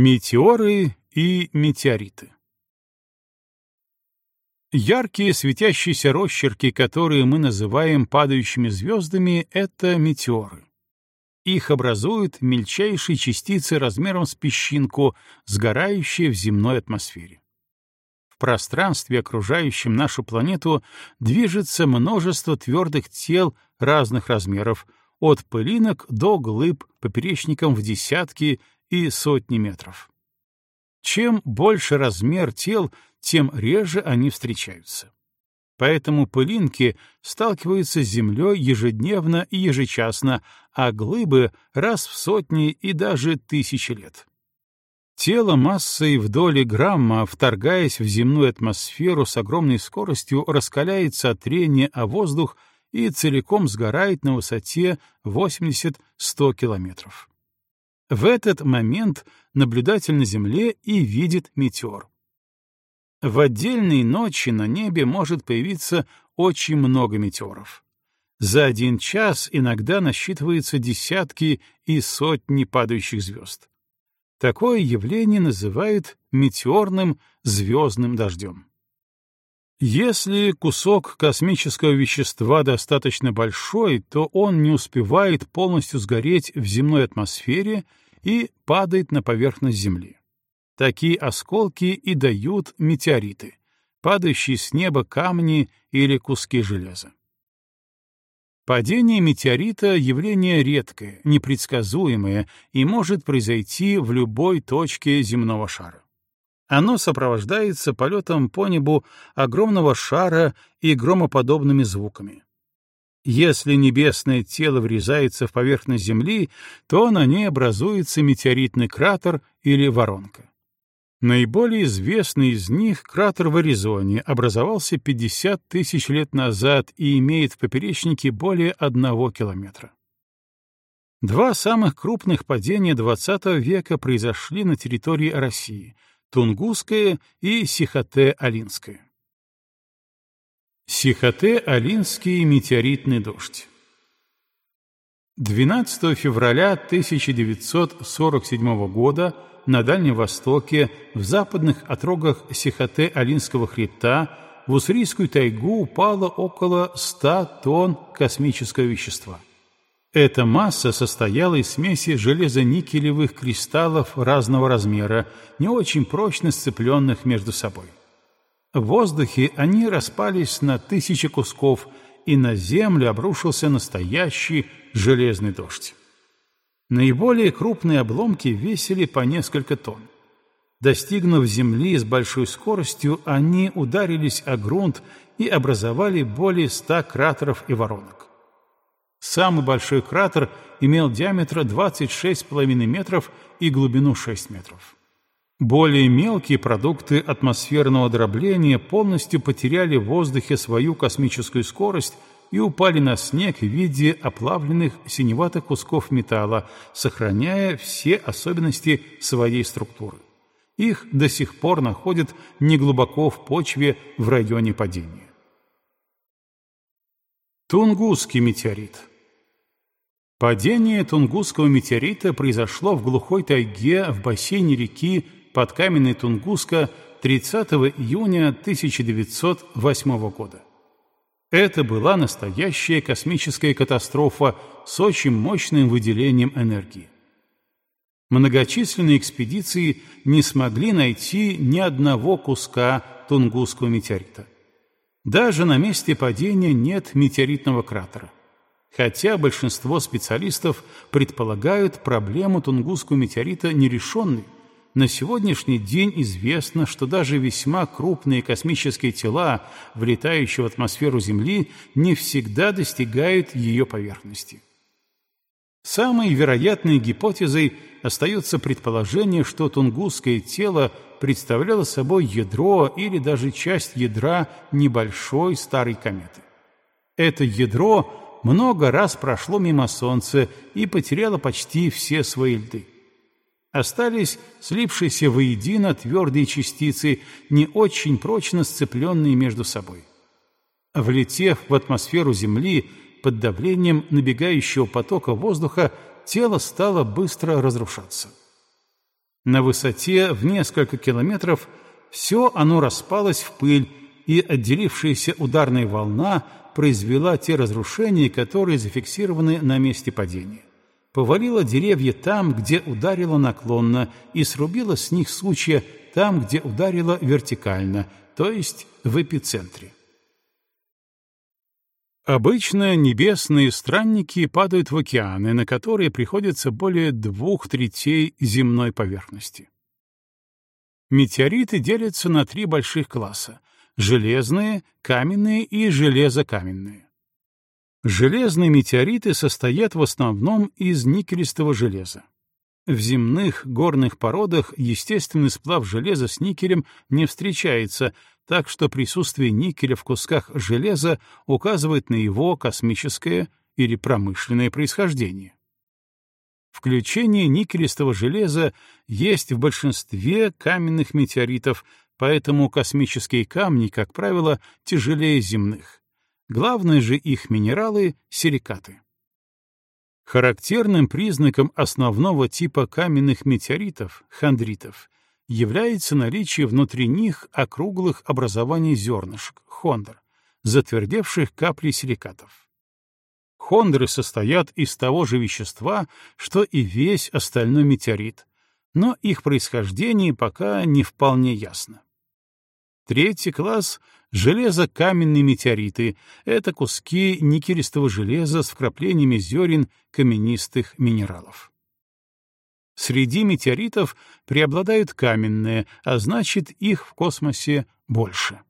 Метеоры и метеориты Яркие светящиеся росчерки, которые мы называем падающими звездами, — это метеоры. Их образуют мельчайшие частицы размером с песчинку, сгорающие в земной атмосфере. В пространстве, окружающем нашу планету, движется множество твердых тел разных размеров, от пылинок до глыб поперечником в десятки и сотни метров. Чем больше размер тел, тем реже они встречаются. Поэтому пылинки сталкиваются с Землей ежедневно и ежечасно, а глыбы — раз в сотни и даже тысячи лет. Тело массой в доли грамма, вторгаясь в земную атмосферу с огромной скоростью, раскаляется от трения о воздух и целиком сгорает на высоте 80-100 километров. В этот момент наблюдатель на Земле и видит метеор. В отдельные ночи на небе может появиться очень много метеоров. За один час иногда насчитываются десятки и сотни падающих звезд. Такое явление называют метеорным звездным дождем. Если кусок космического вещества достаточно большой, то он не успевает полностью сгореть в земной атмосфере и падает на поверхность Земли. Такие осколки и дают метеориты, падающие с неба камни или куски железа. Падение метеорита — явление редкое, непредсказуемое и может произойти в любой точке земного шара. Оно сопровождается полетом по небу огромного шара и громоподобными звуками. Если небесное тело врезается в поверхность Земли, то на ней образуется метеоритный кратер или воронка. Наиболее известный из них кратер в Аризоне образовался 50 тысяч лет назад и имеет в поперечнике более одного километра. Два самых крупных падения XX века произошли на территории России — Тунгусское и Сихоте-Алинское. Сихоте-Алинский метеоритный дождь 12 февраля 1947 года на Дальнем Востоке, в западных отрогах Сихоте-Алинского хребта, в Уссурийскую тайгу упало около 100 тонн космического вещества. Эта масса состояла из смеси железо-никелевых кристаллов разного размера, не очень прочно сцепленных между собой. В воздухе они распались на тысячи кусков, и на землю обрушился настоящий железный дождь. Наиболее крупные обломки весили по несколько тонн. Достигнув земли с большой скоростью, они ударились о грунт и образовали более ста кратеров и воронок. Самый большой кратер имел диаметр 26,5 метров и глубину 6 метров. Более мелкие продукты атмосферного дробления полностью потеряли в воздухе свою космическую скорость и упали на снег в виде оплавленных синеватых кусков металла, сохраняя все особенности своей структуры. Их до сих пор находят неглубоко в почве в районе падения. Тунгусский метеорит Падение Тунгусского метеорита произошло в глухой тайге в бассейне реки под каменной Тунгуска 30 июня 1908 года. Это была настоящая космическая катастрофа с очень мощным выделением энергии. Многочисленные экспедиции не смогли найти ни одного куска Тунгусского метеорита. Даже на месте падения нет метеоритного кратера. Хотя большинство специалистов предполагают проблему Тунгусского метеорита нерешенной, на сегодняшний день известно, что даже весьма крупные космические тела, влетающие в атмосферу Земли, не всегда достигают ее поверхности. Самой вероятной гипотезой остается предположение, что тунгусское тело представляло собой ядро или даже часть ядра небольшой старой кометы. Это ядро много раз прошло мимо Солнца и потеряло почти все свои льды. Остались слипшиеся воедино твердые частицы, не очень прочно сцепленные между собой. Влетев в атмосферу Земли, под давлением набегающего потока воздуха тело стало быстро разрушаться. На высоте в несколько километров все оно распалось в пыль, и отделившаяся ударная волна произвела те разрушения, которые зафиксированы на месте падения. Повалила деревья там, где ударила наклонно, и срубила с них сучья там, где ударила вертикально, то есть в эпицентре. Обычно небесные странники падают в океаны, на которые приходится более двух третей земной поверхности. Метеориты делятся на три больших класса — железные, каменные и железокаменные. Железные метеориты состоят в основном из никелистого железа. В земных горных породах естественный сплав железа с никелем не встречается, так что присутствие никеля в кусках железа указывает на его космическое или промышленное происхождение. Включение никелистого железа есть в большинстве каменных метеоритов, поэтому космические камни, как правило, тяжелее земных. Главные же их минералы — силикаты. Характерным признаком основного типа каменных метеоритов, хондритов, является наличие внутри них округлых образований зернышек, хондр, затвердевших каплей силикатов. Хондры состоят из того же вещества, что и весь остальной метеорит, но их происхождение пока не вполне ясно. Третий класс — железокаменные метеориты — это куски никелистого железа с вкраплениями зерен каменистых минералов. Среди метеоритов преобладают каменные, а значит, их в космосе больше.